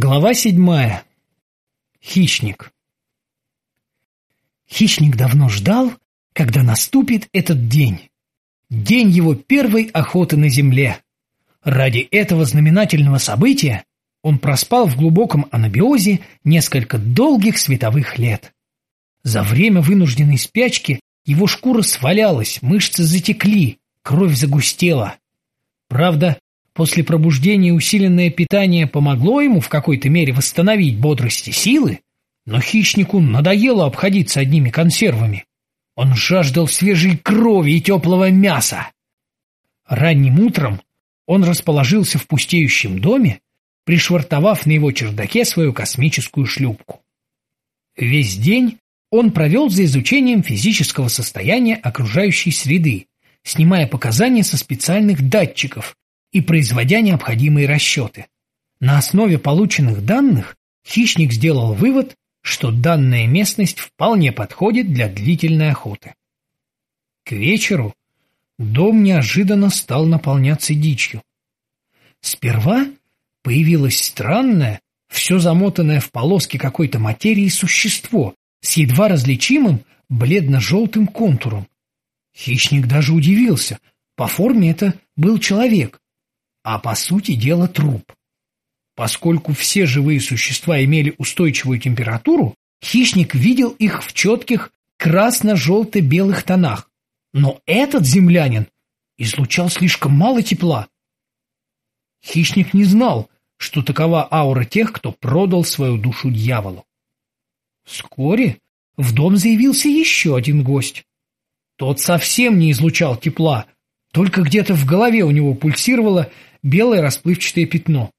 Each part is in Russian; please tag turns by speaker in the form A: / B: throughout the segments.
A: Глава седьмая. Хищник. Хищник давно ждал, когда наступит этот день. День его первой охоты на земле. Ради этого знаменательного события он проспал в глубоком анабиозе несколько долгих световых лет. За время вынужденной спячки его шкура свалялась, мышцы затекли, кровь загустела. Правда, После пробуждения усиленное питание помогло ему в какой-то мере восстановить бодрость и силы, но хищнику надоело обходиться одними консервами. Он жаждал свежей крови и теплого мяса. Ранним утром он расположился в пустеющем доме, пришвартовав на его чердаке свою космическую шлюпку. Весь день он провел за изучением физического состояния окружающей среды, снимая показания со специальных датчиков, и производя необходимые расчеты. На основе полученных данных хищник сделал вывод, что данная местность вполне подходит для длительной охоты. К вечеру дом неожиданно стал наполняться дичью. Сперва появилось странное, все замотанное в полоски какой-то материи существо с едва различимым бледно-желтым контуром. Хищник даже удивился, по форме это был человек, а по сути дела труп. Поскольку все живые существа имели устойчивую температуру, хищник видел их в четких красно-желто-белых тонах. Но этот землянин излучал слишком мало тепла. Хищник не знал, что такова аура тех, кто продал свою душу дьяволу. Вскоре в дом заявился еще один гость. Тот совсем не излучал тепла, только где-то в голове у него пульсировало белое расплывчатое пятно.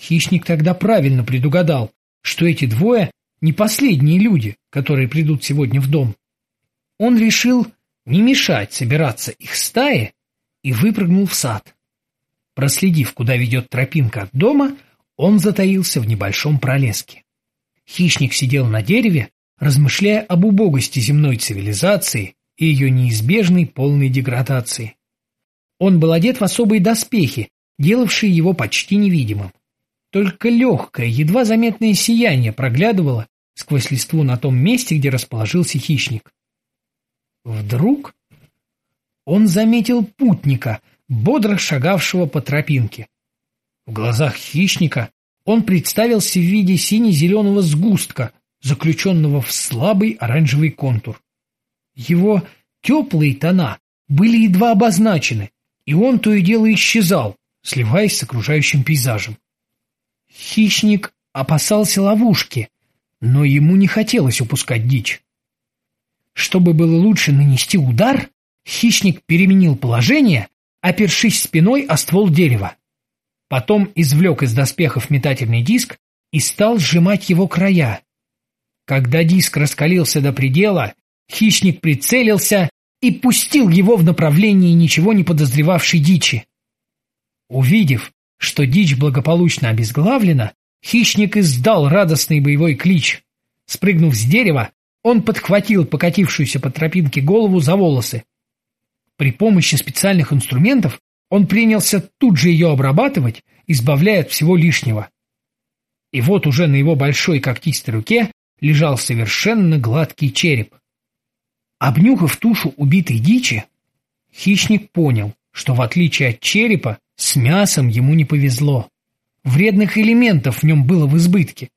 A: Хищник тогда правильно предугадал, что эти двое не последние люди, которые придут сегодня в дом. Он решил не мешать собираться их стае и выпрыгнул в сад. Проследив, куда ведет тропинка от дома, он затаился в небольшом пролеске. Хищник сидел на дереве, размышляя об убогости земной цивилизации и ее неизбежной полной деградации. Он был одет в особые доспехи, делавшие его почти невидимым. Только легкое, едва заметное сияние проглядывало сквозь листву на том месте, где расположился хищник. Вдруг он заметил путника, бодро шагавшего по тропинке. В глазах хищника он представился в виде сине-зеленого сгустка, заключенного в слабый оранжевый контур. Его теплые тона были едва обозначены, и он то и дело исчезал, сливаясь с окружающим пейзажем. Хищник опасался ловушки, но ему не хотелось упускать дичь. Чтобы было лучше нанести удар, хищник переменил положение, опершись спиной о ствол дерева. Потом извлек из доспехов метательный диск и стал сжимать его края. Когда диск раскалился до предела, хищник прицелился и пустил его в направлении ничего не подозревавшей дичи. Увидев, что дичь благополучно обезглавлена, хищник издал радостный боевой клич. Спрыгнув с дерева, он подхватил покатившуюся по тропинке голову за волосы. При помощи специальных инструментов он принялся тут же ее обрабатывать, избавляя от всего лишнего. И вот уже на его большой когтистой руке лежал совершенно гладкий череп. Обнюхав тушу убитой дичи, хищник понял, что в отличие от черепа, с мясом ему не повезло. Вредных элементов в нем было в избытке.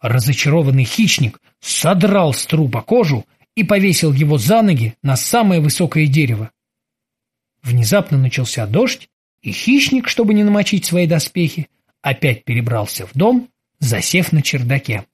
A: Разочарованный хищник содрал с трупа кожу и повесил его за ноги на самое высокое дерево. Внезапно начался дождь, и хищник, чтобы не намочить свои доспехи, опять перебрался в дом, засев на чердаке.